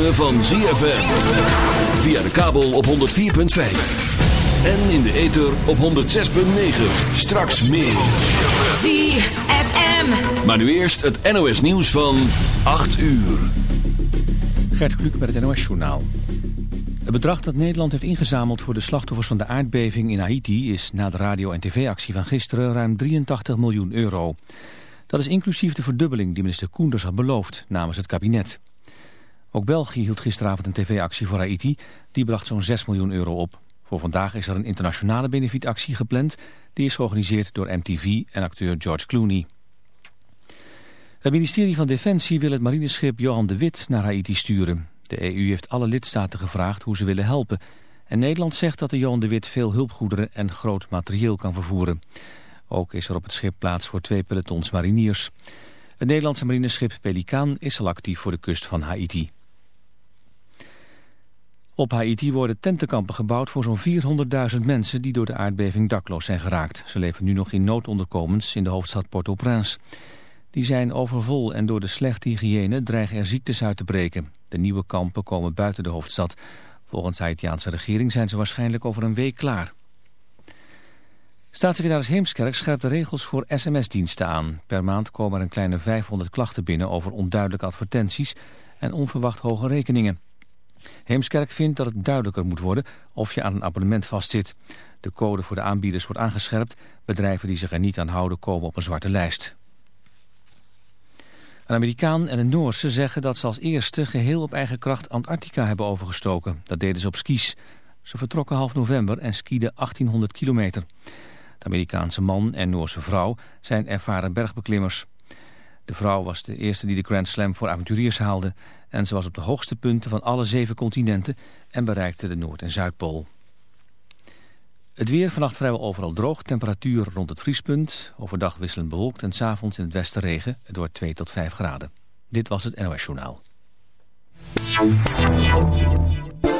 ritme van ZFM. Via de kabel op 104.5. En in de ether op 106.9. Straks meer. ZFM. Maar nu eerst het NOS nieuws van 8 uur. Gert Kluk met het NOS Journaal. Het bedrag dat Nederland heeft ingezameld voor de slachtoffers van de aardbeving in Haiti... is na de radio- en tv-actie van gisteren ruim 83 miljoen euro. Dat is inclusief de verdubbeling die minister Koenders had beloofd namens het kabinet. Ook België hield gisteravond een tv-actie voor Haiti. Die bracht zo'n 6 miljoen euro op. Voor vandaag is er een internationale benefietactie gepland. Die is georganiseerd door MTV en acteur George Clooney. Het ministerie van Defensie wil het marineschip Johan de Wit naar Haiti sturen. De EU heeft alle lidstaten gevraagd hoe ze willen helpen. En Nederland zegt dat de Johan de Wit veel hulpgoederen en groot materieel kan vervoeren. Ook is er op het schip plaats voor twee pelotons mariniers. Het Nederlandse marineschip Pelikaan is al actief voor de kust van Haiti. Op Haiti worden tentenkampen gebouwd voor zo'n 400.000 mensen die door de aardbeving dakloos zijn geraakt. Ze leven nu nog in noodonderkomens in de hoofdstad Port-au-Prince. Die zijn overvol en door de slechte hygiëne dreigen er ziektes uit te breken. De nieuwe kampen komen buiten de hoofdstad. Volgens de Haitiaanse regering zijn ze waarschijnlijk over een week klaar. Staatssecretaris Heemskerk scherpt de regels voor sms-diensten aan. Per maand komen er een kleine 500 klachten binnen over onduidelijke advertenties en onverwacht hoge rekeningen. Heemskerk vindt dat het duidelijker moet worden of je aan een abonnement vastzit. De code voor de aanbieders wordt aangescherpt. Bedrijven die zich er niet aan houden komen op een zwarte lijst. Een Amerikaan en een Noorse zeggen dat ze als eerste geheel op eigen kracht Antarctica hebben overgestoken. Dat deden ze op skis. Ze vertrokken half november en skieden 1800 kilometer. De Amerikaanse man en Noorse vrouw zijn ervaren bergbeklimmers. De vrouw was de eerste die de Grand Slam voor avonturiers haalde. En ze was op de hoogste punten van alle zeven continenten en bereikte de Noord- en Zuidpool. Het weer vannacht vrijwel overal droog. Temperatuur rond het vriespunt. Overdag wisselend bewolkt en s'avonds in het westen regen. Het wordt 2 tot 5 graden. Dit was het NOS Journaal.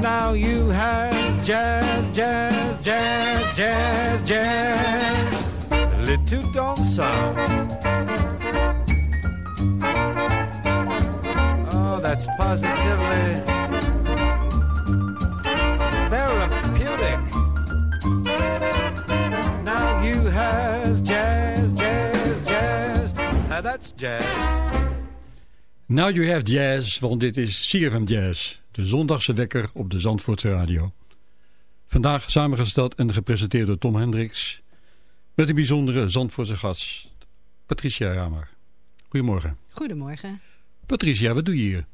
Now you have jazz, jazz, jazz, jazz, jazz. Little sound. Oh, that's positively therapeutic. Now you has jazz, jazz. Now you have jazz, want dit is CFM Jazz. De zondagse wekker op de Zandvoortse Radio. Vandaag samengesteld en gepresenteerd door Tom Hendricks. Met een bijzondere Zandvoortse gast, Patricia Ramer. Goedemorgen. Goedemorgen. Patricia, wat doe je hier?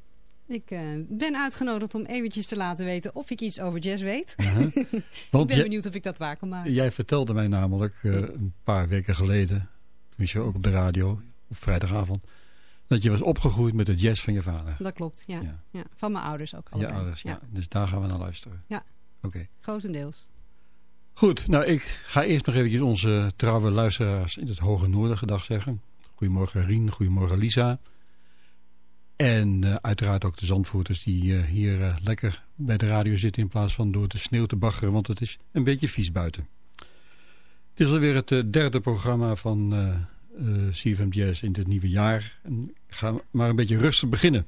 Ik uh, ben uitgenodigd om eventjes te laten weten of ik iets over jazz weet. Uh -huh. ik ben benieuwd of ik dat waar kan maken. Jij vertelde mij namelijk uh, een paar weken geleden, toen je ook op de radio, op vrijdagavond, dat je was opgegroeid met de jazz van je vader. Dat klopt, ja. ja. ja. Van mijn ouders ook al. Je ouders, ja. ja. Dus daar gaan we naar luisteren. Ja, oké. Okay. Grotendeels. Goed, nou ik ga eerst nog eventjes onze trouwe luisteraars in het Hoge Noorden gedag zeggen. Goedemorgen Rien, goedemorgen Lisa. En uh, uiteraard ook de zandvoerters die uh, hier uh, lekker bij de radio zitten... in plaats van door de sneeuw te baggeren, want het is een beetje vies buiten. Het is alweer het derde programma van CFM Jazz in dit nieuwe jaar. En ga maar een beetje rustig beginnen.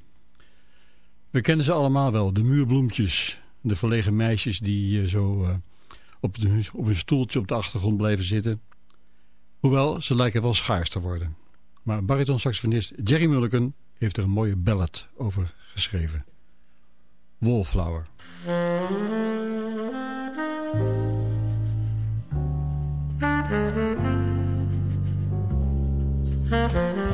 We kennen ze allemaal wel, de muurbloempjes. De verlegen meisjes die zo op, de, op een stoeltje op de achtergrond blijven zitten. Hoewel, ze lijken wel schaars te worden. Maar bariton-saxofonist Jerry Mulliken heeft er een mooie ballad over geschreven. Wallflower. Mm-hmm.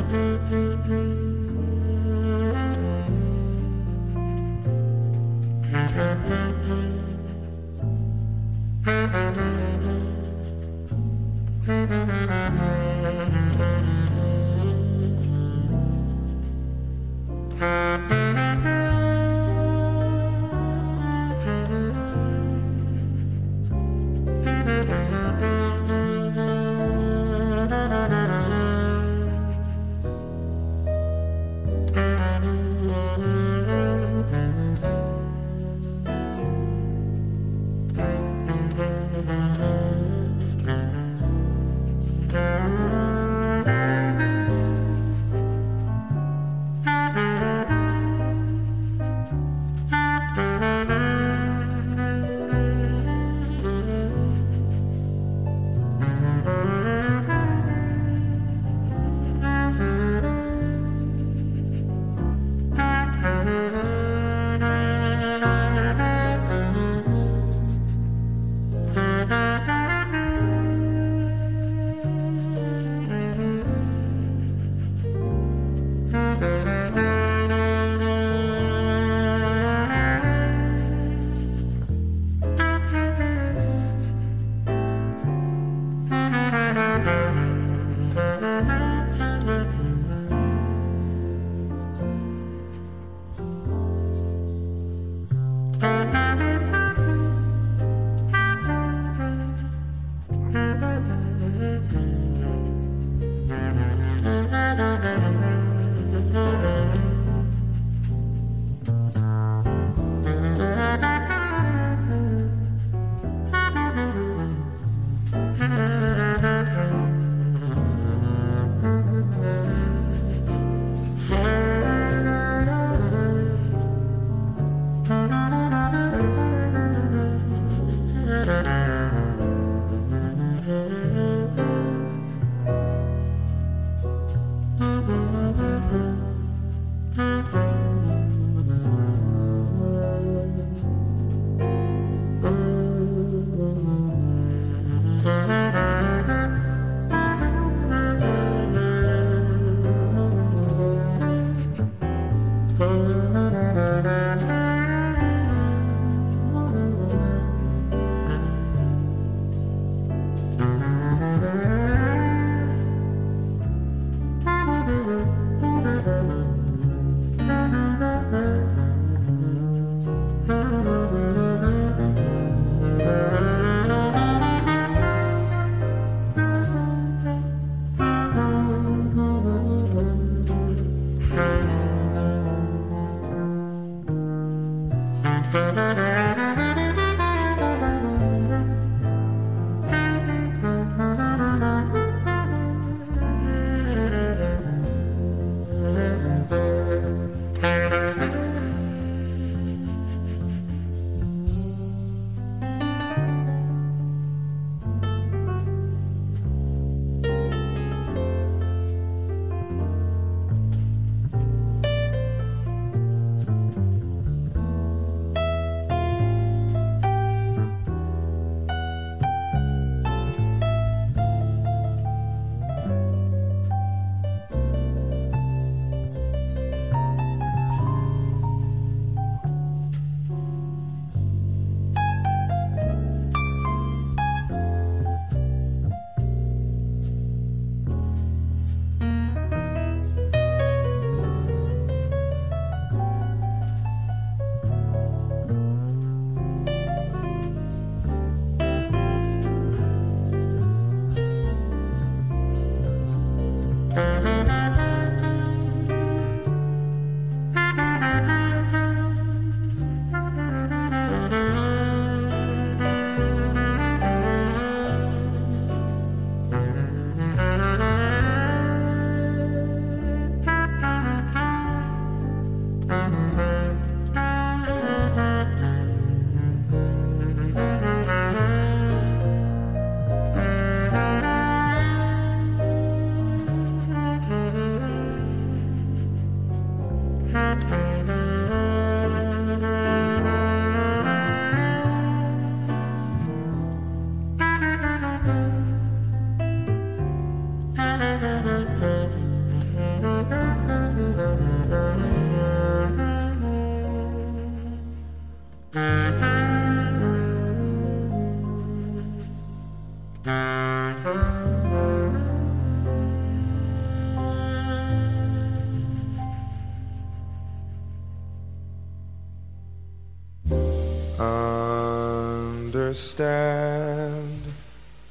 Understand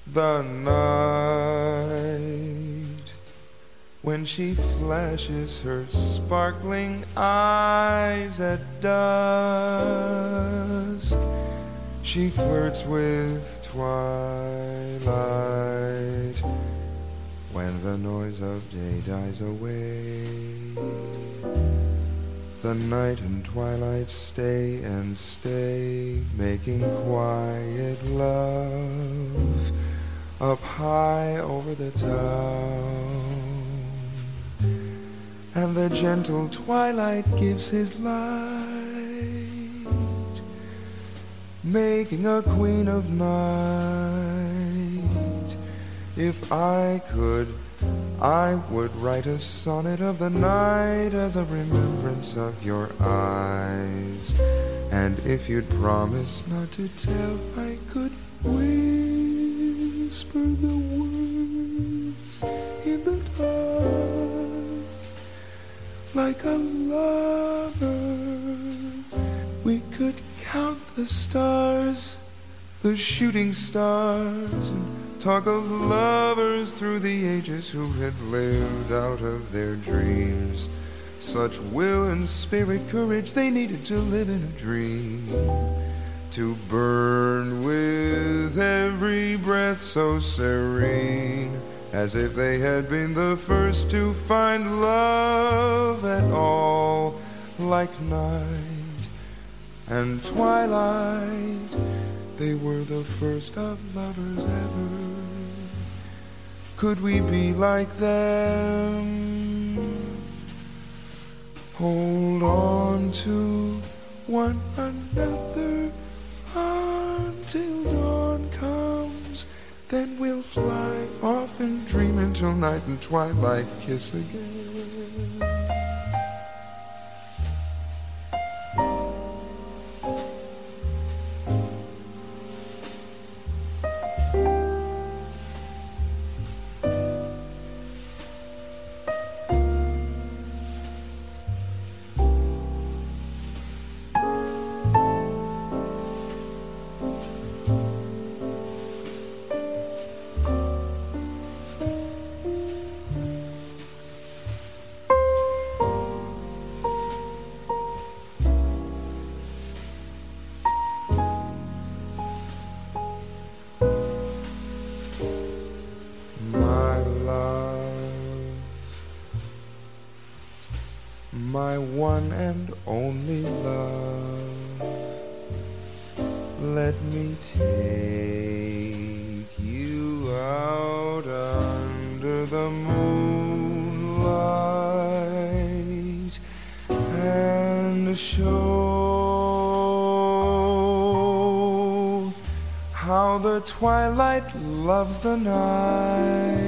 the night when she flashes her sparkling eyes at dusk. She flirts with twilight when the noise of day dies away. The night and twilight stay and stay, making quiet love up high over the town. And the gentle twilight gives his light, making a queen of night. If I could I would write a sonnet of the night as a remembrance of your eyes. And if you'd promise not to tell, I could whisper the words in the dark like a lover. We could count the stars, the shooting stars, and Talk of lovers through the ages who had lived out of their dreams. Such will and spirit courage they needed to live in a dream. To burn with every breath so serene. As if they had been the first to find love at all. Like night and twilight. They were the first of lovers ever. Could we be like them? Hold on to one another until dawn comes. Then we'll fly off and dream until night and twilight kiss again. One and only love, let me take you out under the moonlight and show how the twilight loves the night.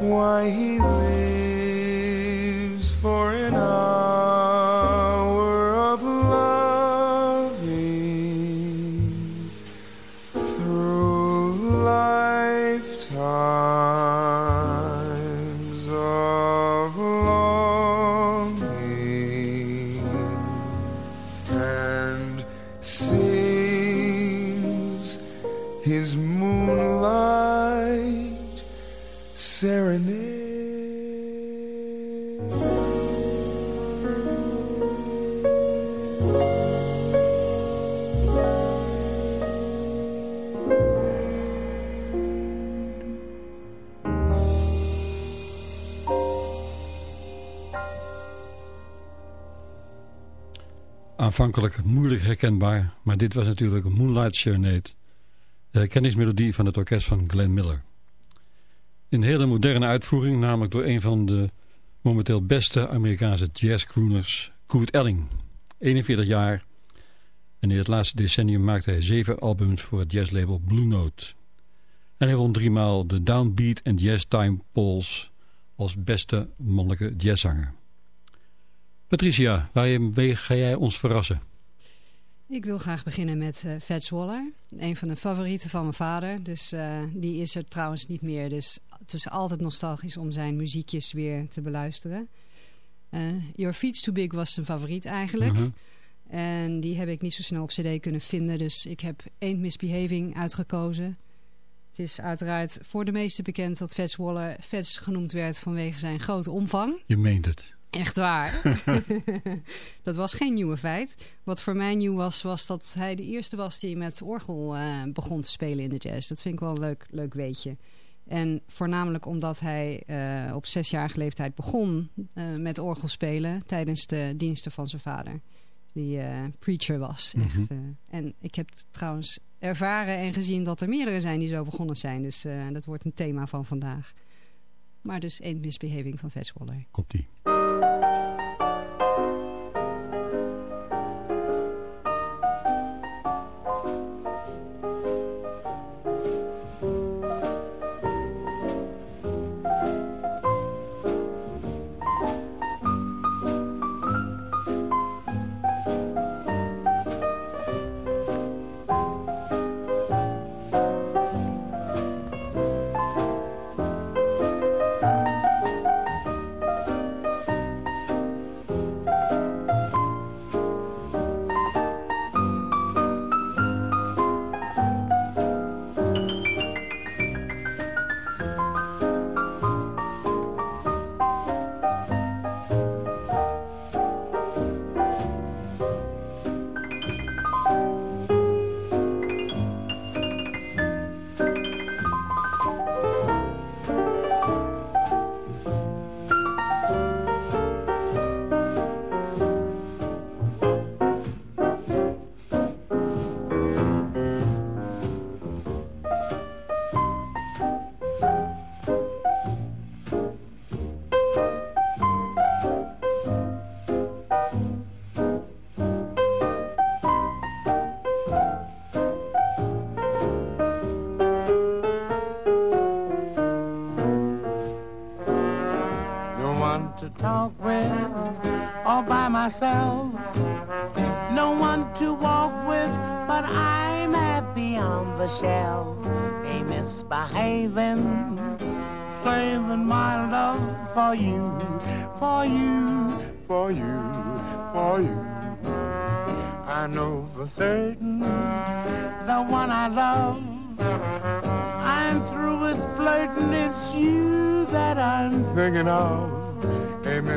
Why he lives Aanvankelijk moeilijk herkenbaar, maar dit was natuurlijk Moonlight Serenade. De herkenningsmelodie van het orkest van Glenn Miller. Een hele moderne uitvoering, namelijk door een van de momenteel beste Amerikaanse jazzcrooners, Kurt Elling. 41 jaar en in het laatste decennium maakte hij zeven albums voor het jazzlabel Blue Note. En hij won driemaal de Downbeat en Jazz Time Polls als beste mannelijke jazzzanger. Patricia, waarmee ga jij ons verrassen? Ik wil graag beginnen met uh, Fats Waller. Een van de favorieten van mijn vader. Dus uh, die is er trouwens niet meer. Dus het is altijd nostalgisch om zijn muziekjes weer te beluisteren. Uh, Your Feet's Too Big was zijn favoriet eigenlijk. Mhm. En die heb ik niet zo snel op cd kunnen vinden. Dus ik heb Ain't Misbehaving uitgekozen. Het is uiteraard voor de meesten bekend dat Fats Waller Fats genoemd werd vanwege zijn grote omvang. Je meent het. Echt waar. dat was geen nieuwe feit. Wat voor mij nieuw was, was dat hij de eerste was die met orgel uh, begon te spelen in de jazz. Dat vind ik wel een leuk, leuk weetje. En voornamelijk omdat hij uh, op zesjarige leeftijd begon uh, met orgelspelen tijdens de diensten van zijn vader. Die preacher was. Mhm. Echt. en ik heb trouwens ervaren en gezien dat er meerdere zijn die zo begonnen zijn. Dus dat wordt een thema van vandaag. Maar dus één misbehaving van Fats Waller. Komt-ie. to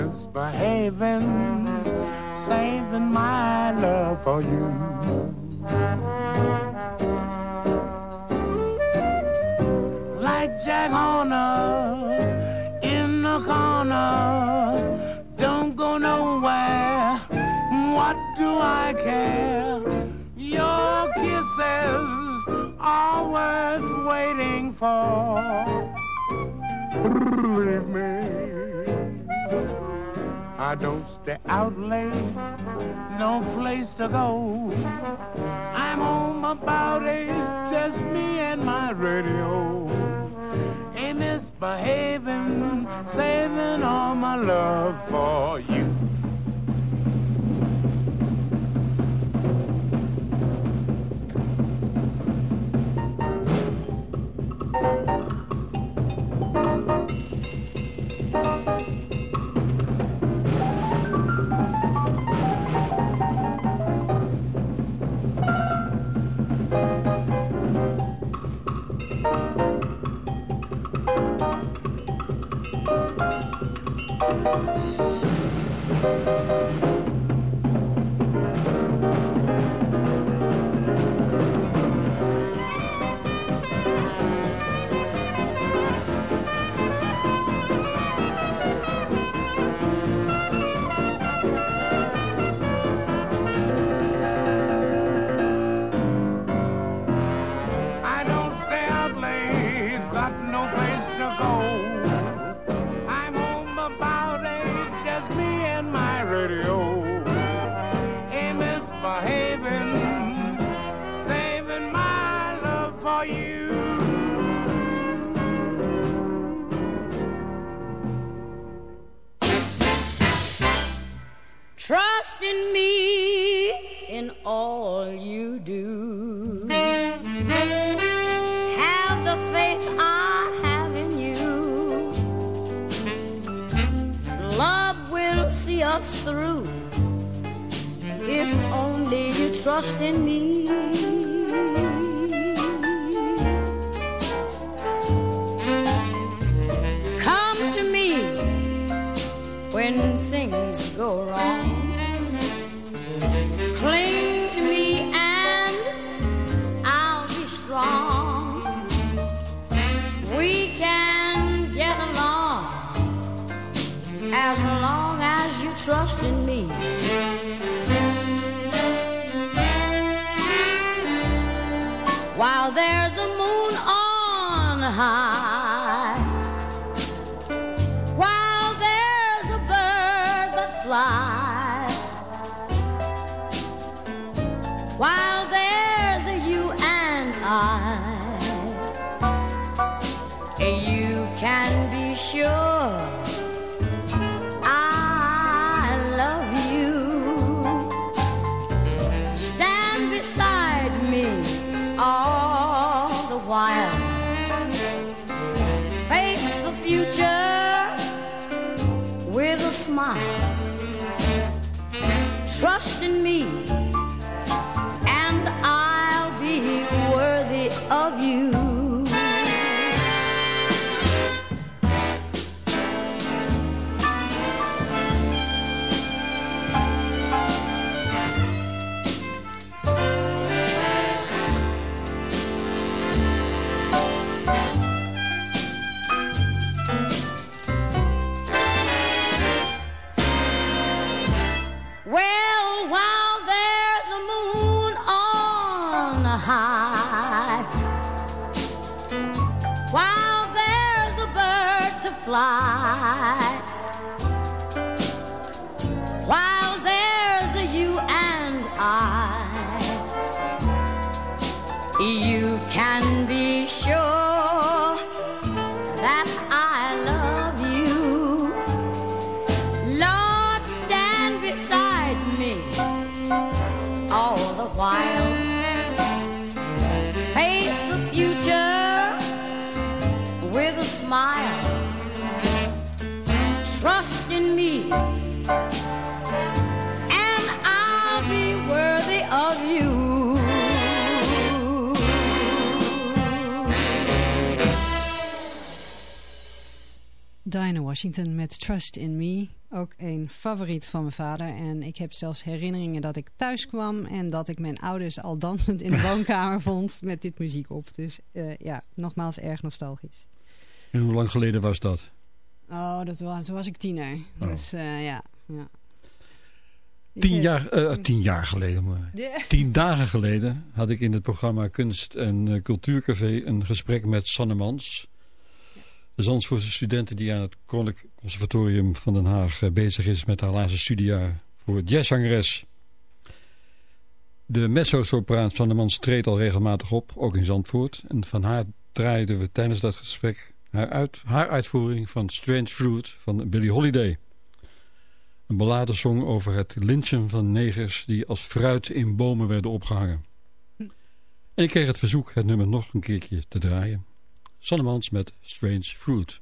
misbehaving, saving my love for you. Like Jack Horner in the corner, don't go nowhere. What do I care? Your kisses are worth waiting for. Believe me. I don't stay out late, no place to go. I'm home about eight, just me and my radio. Ain't misbehaving, saving all my love for you. us through. If only you trust in me. Trust in me, high, while there's a bird to fly, Diana Washington met Trust in Me. Ook een favoriet van mijn vader. En ik heb zelfs herinneringen dat ik thuis kwam... en dat ik mijn ouders al dansend in de woonkamer vond met dit muziek op. Dus eh, ja, nogmaals erg nostalgisch. En hoe lang geleden was dat? Oh, dat was, toen was ik tiener. Oh. Dus eh, ja, ja. Tien jaar, eh, tien jaar geleden, maar Ja. tien dagen geleden had ik in het programma Kunst en Cultuurcafé een gesprek met Sanne Mans. De Zandvoortse studenten die aan het Koninklijk Conservatorium van Den Haag eh, bezig is met haar laatste studiejaar voor jazzzangeres. De mezzo-sopraan Sanne Mans treedt al regelmatig op, ook in Zandvoort. En van haar draaiden we tijdens dat gesprek haar, uit, haar uitvoering van Strange Fruit van Billie Holiday. Een balladensong over het lynchen van negers die als fruit in bomen werden opgehangen. En ik kreeg het verzoek het nummer nog een keertje te draaien. Sannemans met Strange Fruit.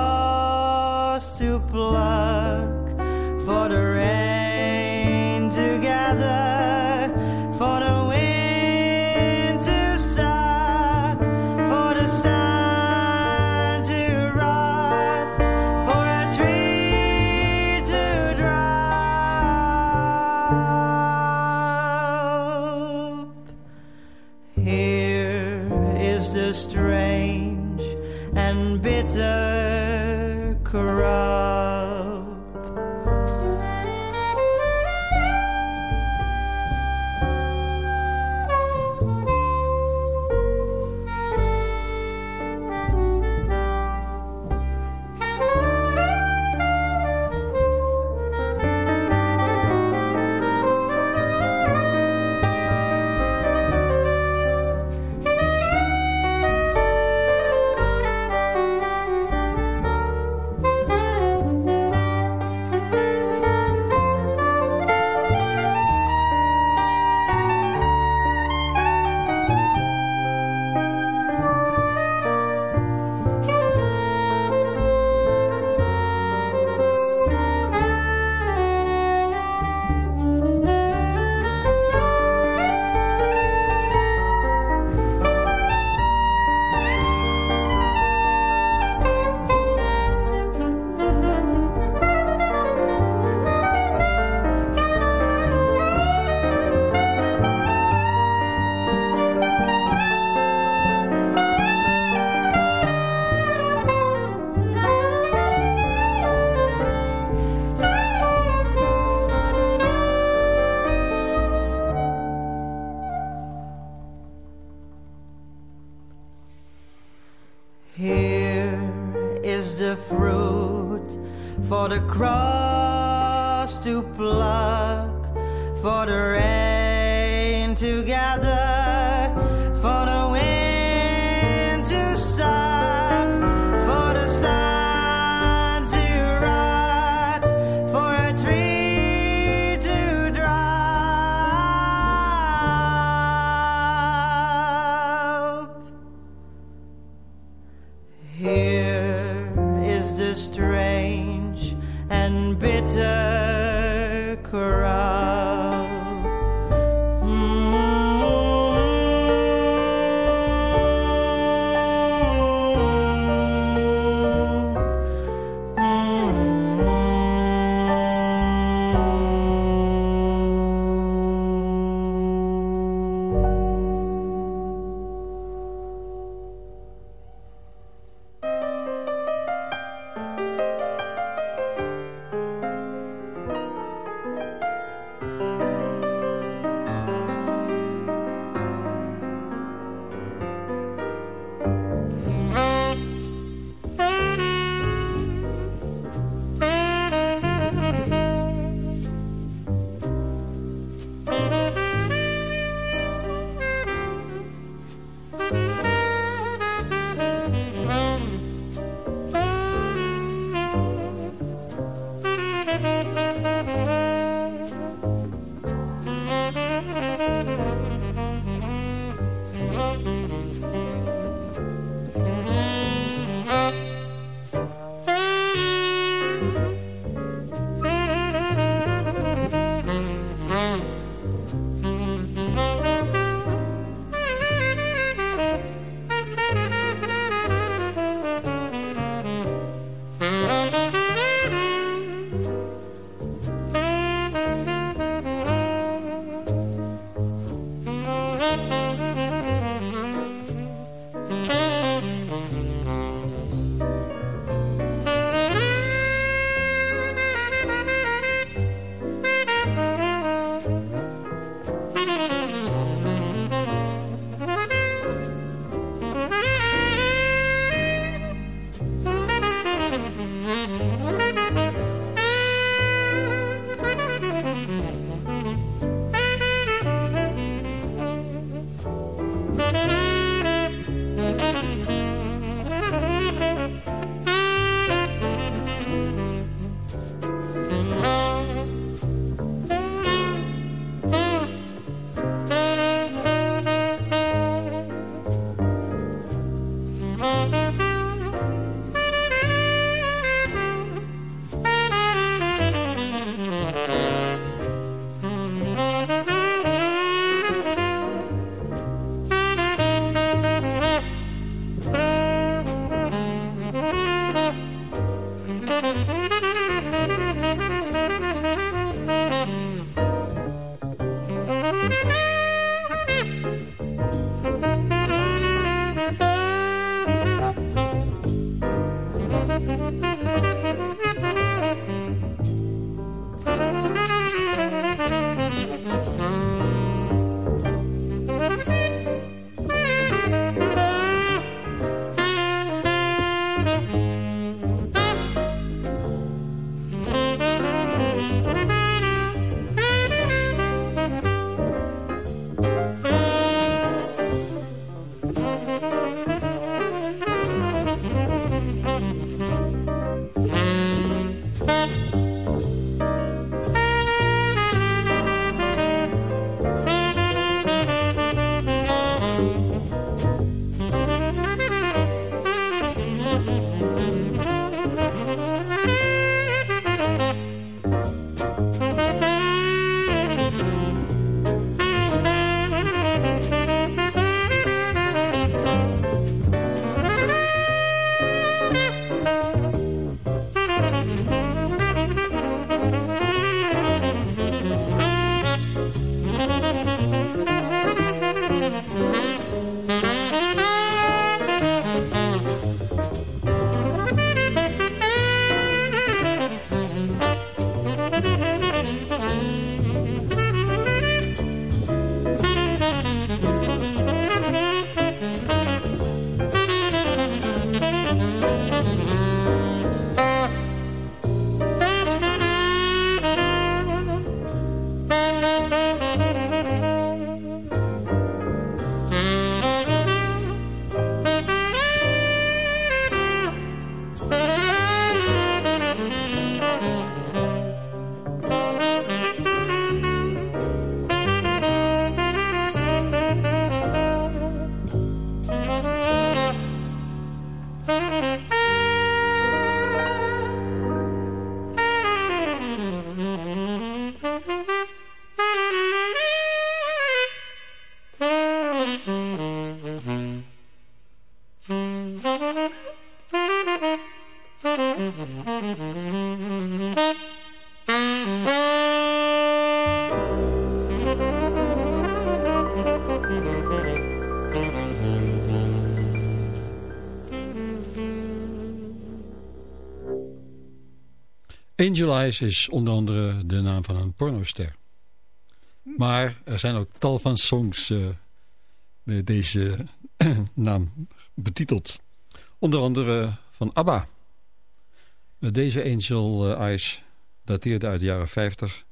flowers to pluck for the rain to gather. for the cross to pluck, for the rest. Angel Eyes is onder andere de naam van een pornoster. Maar er zijn ook tal van songs uh, met deze naam betiteld. Onder andere van ABBA. Deze Angel Eyes dateerde uit de jaren 50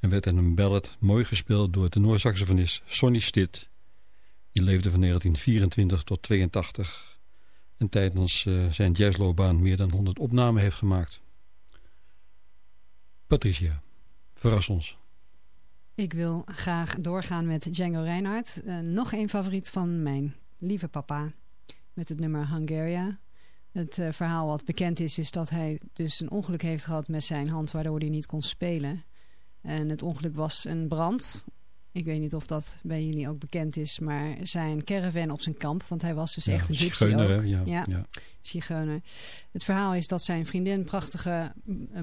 en werd in een ballad mooi gespeeld door de Noorsaxofonist Sonny Stitt. Die leefde van 1924 tot 82 en tijdens zijn jazzloopbaan meer dan 100 opnamen heeft gemaakt. Patricia, verras ons. Ik wil graag doorgaan met Django Reinhardt. Uh, nog een favoriet van mijn lieve papa. Met het nummer Hungaria. Het uh, verhaal wat bekend is, is dat hij dus een ongeluk heeft gehad met zijn hand... waardoor hij niet kon spelen. En het ongeluk was een brand ik weet niet of dat bij jullie ook bekend is, maar zijn caravan op zijn kamp. Want hij was dus echt een gypsy ook. Ja, ja, ja. Zigeuner. Het verhaal is dat zijn vriendin prachtige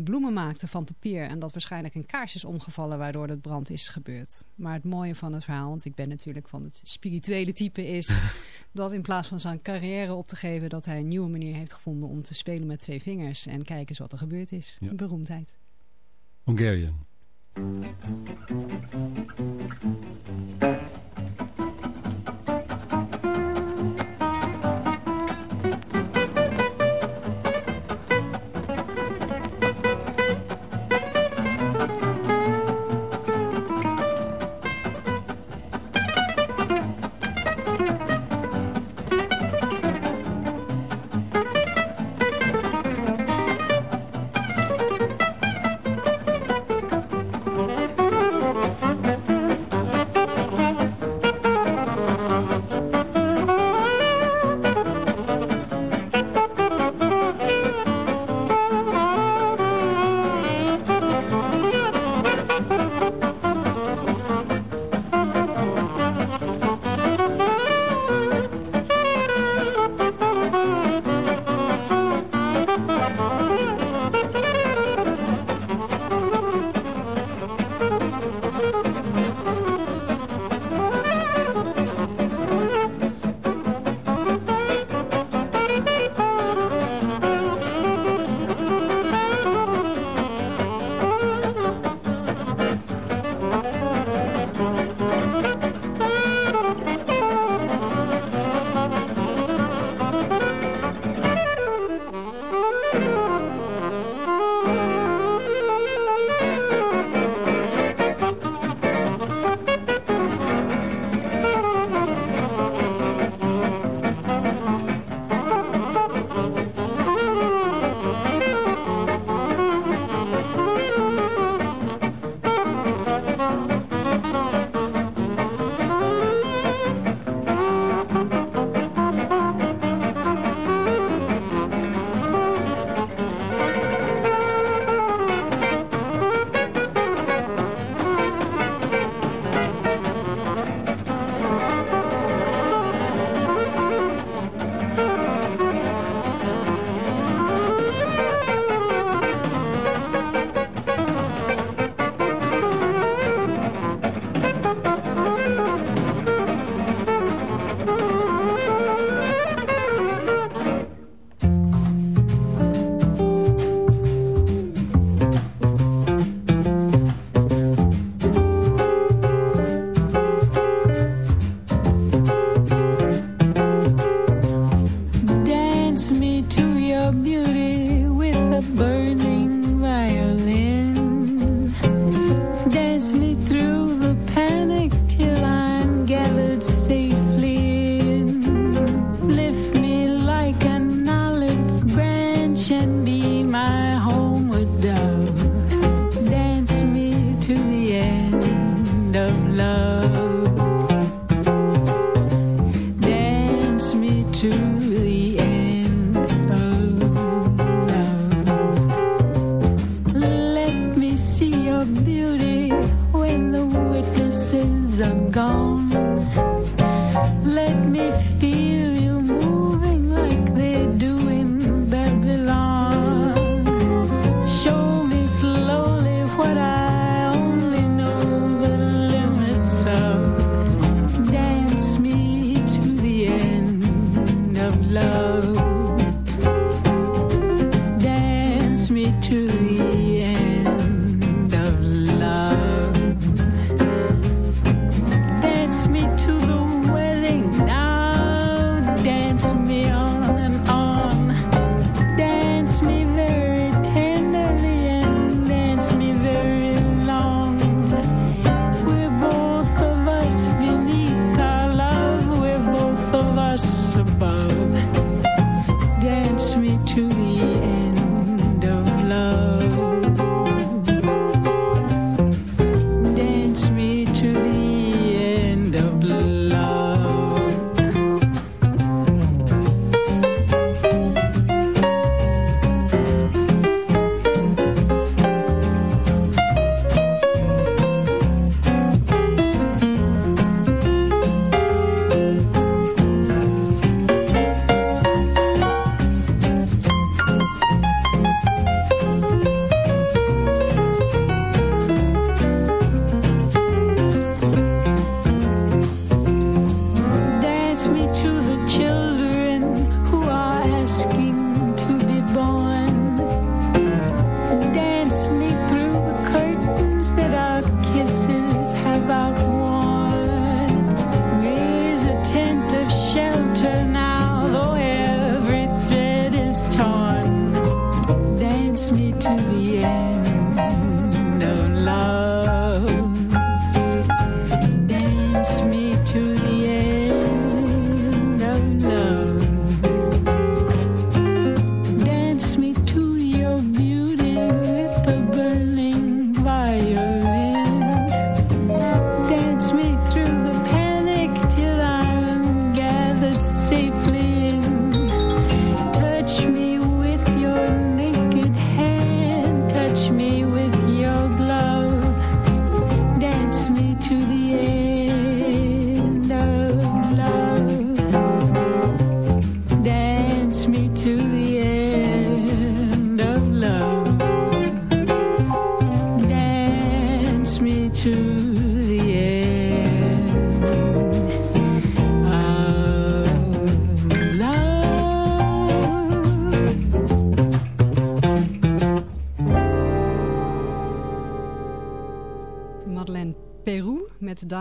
bloemen maakte van papier. En dat waarschijnlijk een kaars is omgevallen waardoor het brand is gebeurd. Maar het mooie van het verhaal, want ik ben natuurlijk van het spirituele type, is dat in plaats van zijn carrière op te geven, dat hij een nieuwe manier heeft gevonden om te spelen met twee vingers. En kijk eens wat er gebeurd is. Beroemdheid. Hungarian. Thank you.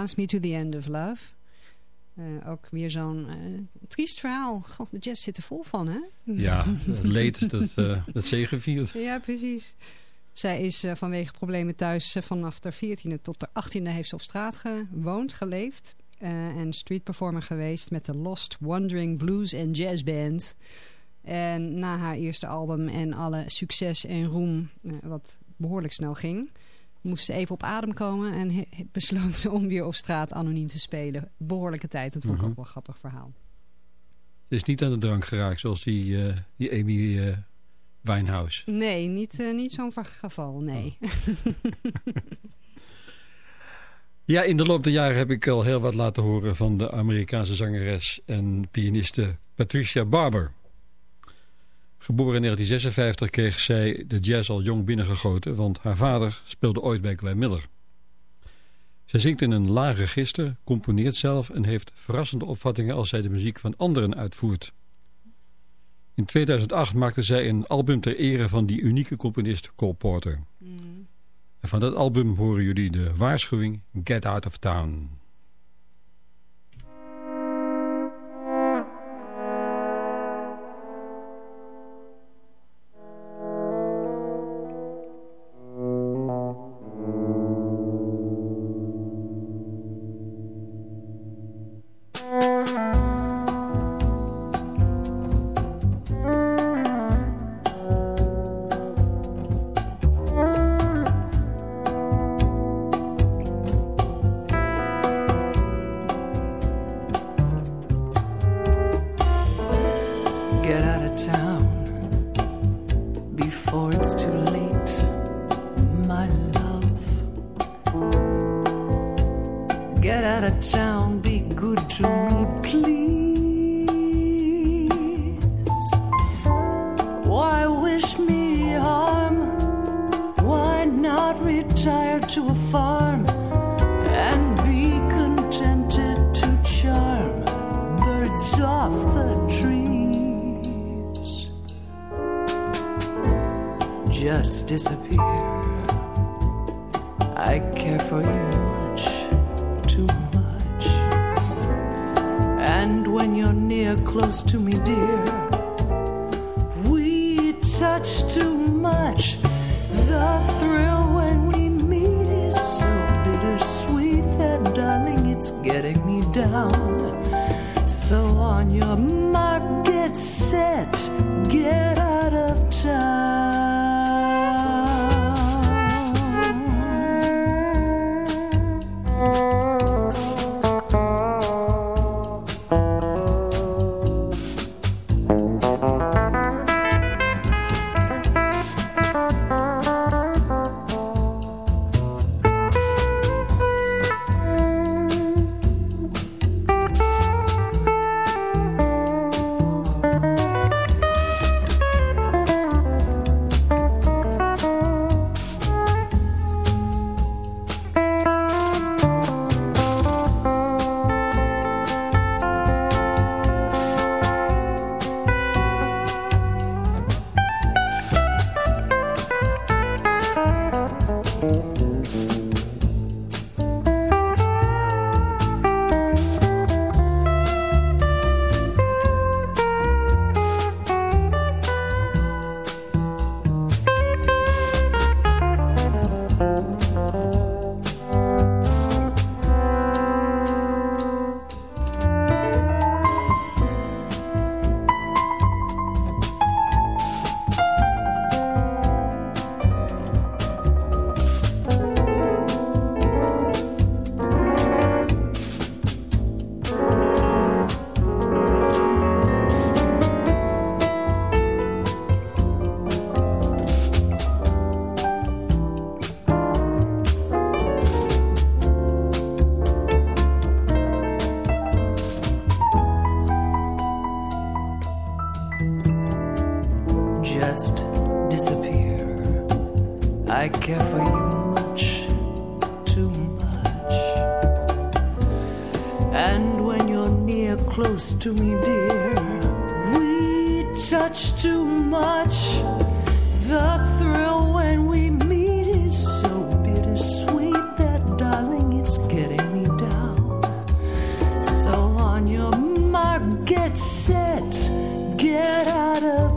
Dance Me to the End of Love. Eh, ook weer zo'n uh, triest verhaal. God, de jazz zit er vol van, hè? Ja, het leed dat, uh, dat zegeviert. Ja, precies. Zij is vanwege problemen thuis vanaf de 14e tot de 18e heeft ze op straat gewoond, geleefd. en street performer geweest met de Lost Wandering Blues and Jazz Band. En na haar eerste album en alle succes en roem, wat behoorlijk snel ging moest ze even op adem komen en besloot ze om weer op straat anoniem te spelen. Behoorlijke tijd, dat vond ik Mhm. ook wel een grappig verhaal. Ze is niet aan de drank geraakt zoals die, eh, die Amy eh Winehouse. Nee, niet, eh, niet zo'n geval, nee. Ja, in de loop der jaren heb ik al heel wat laten horen van de Amerikaanse zangeres en pianiste Patricia Barber. Geboren in 1956 kreeg zij de jazz al jong binnengegoten, want haar vader speelde ooit bij Glenn Miller. Zij zingt in een laag register, componeert zelf en heeft verrassende opvattingen als zij de muziek van anderen uitvoert. In 2008 maakte zij een album ter ere van die unieke componist Cole Porter. En van dat album horen jullie de waarschuwing Get Out of Town. Get set, get out of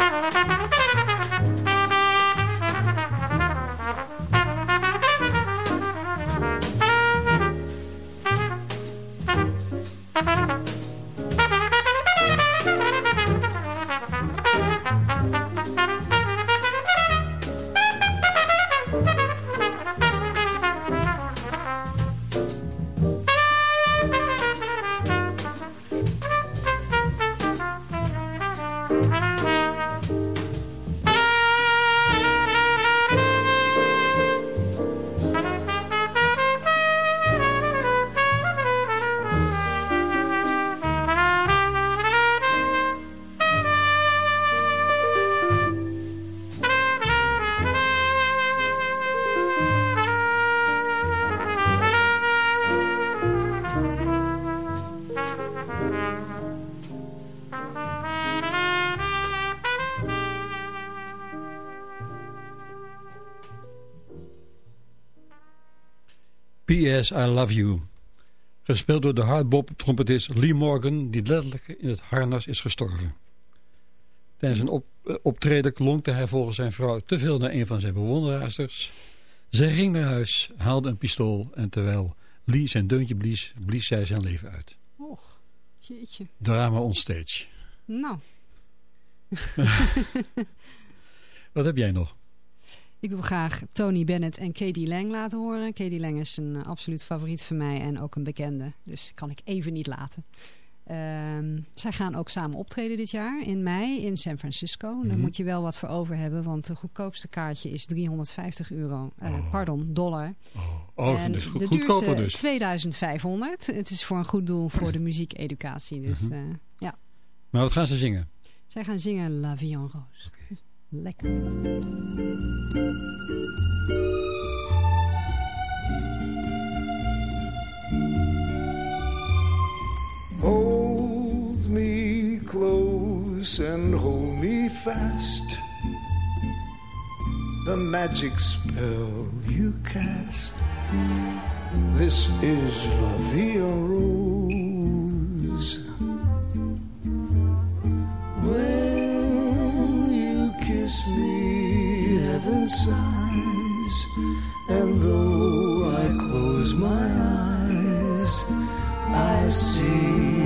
Bye. P.S. I Love You. Gespeeld door de hardbop-trompetist Lee Morgan... die letterlijk in het harnas is gestorven. Tijdens een eh, optreden klonkte hij volgens zijn vrouw te veel naar een van zijn bewonderaarsters. Zij ging naar huis, haalde een pistool en terwijl Lee zijn deuntje blies, blies zij zijn leven uit. Och, jeetje. Drama on stage. Nou, Wat heb jij nog? Ik wil graag Tony Bennett en Katie Lang laten horen. Katie Lang is een eh, absoluut favoriet van mij en ook een bekende. Dus kan ik even niet laten. Ehm, zij gaan ook samen optreden dit jaar in mei in San Francisco. Daar Mhm. moet je wel wat voor over hebben, want het goedkoopste kaartje is 350 euro. Eh, Pardon, dollar. Oh, En dus goed, de goedkoper dus. 2500. Het is voor een goed doel voor de muziekeducatie. Dus Mhm. eh, ja, Maar wat gaan ze zingen? zij gaan zingen La Vie en Rose. Lekker. Hold me close and hold me fast. The magic spell you cast. This is La Vie Rose. Kiss me, heaven sighs. And though I close my eyes, I see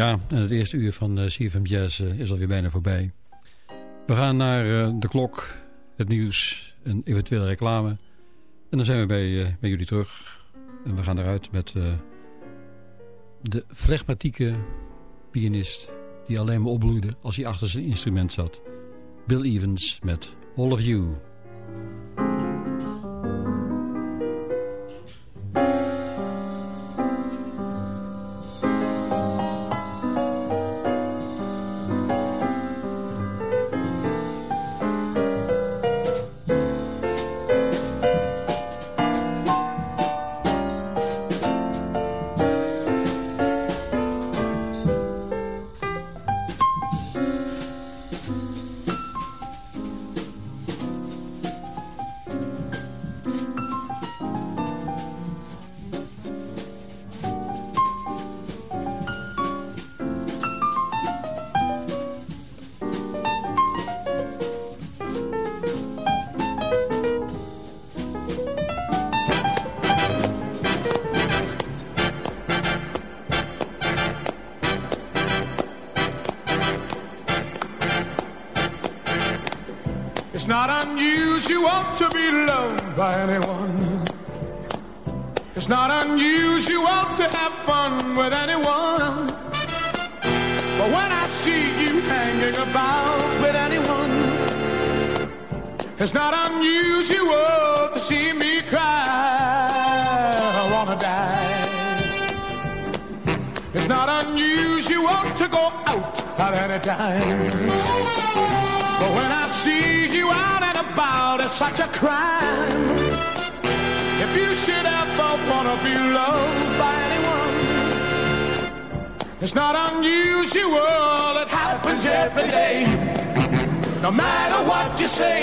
Ja, en het eerste uur van uh, CFM Jazz eh, is alweer bijna voorbij. We gaan naar eh, de klok, het nieuws en eventuele reclame. En dan zijn we bij, eh, bij jullie terug. En we gaan eruit met eh, de flegmatieke pianist... die alleen maar opbloeide als hij achter zijn instrument zat. Bill Evans met All of You. Every day. No matter what you say,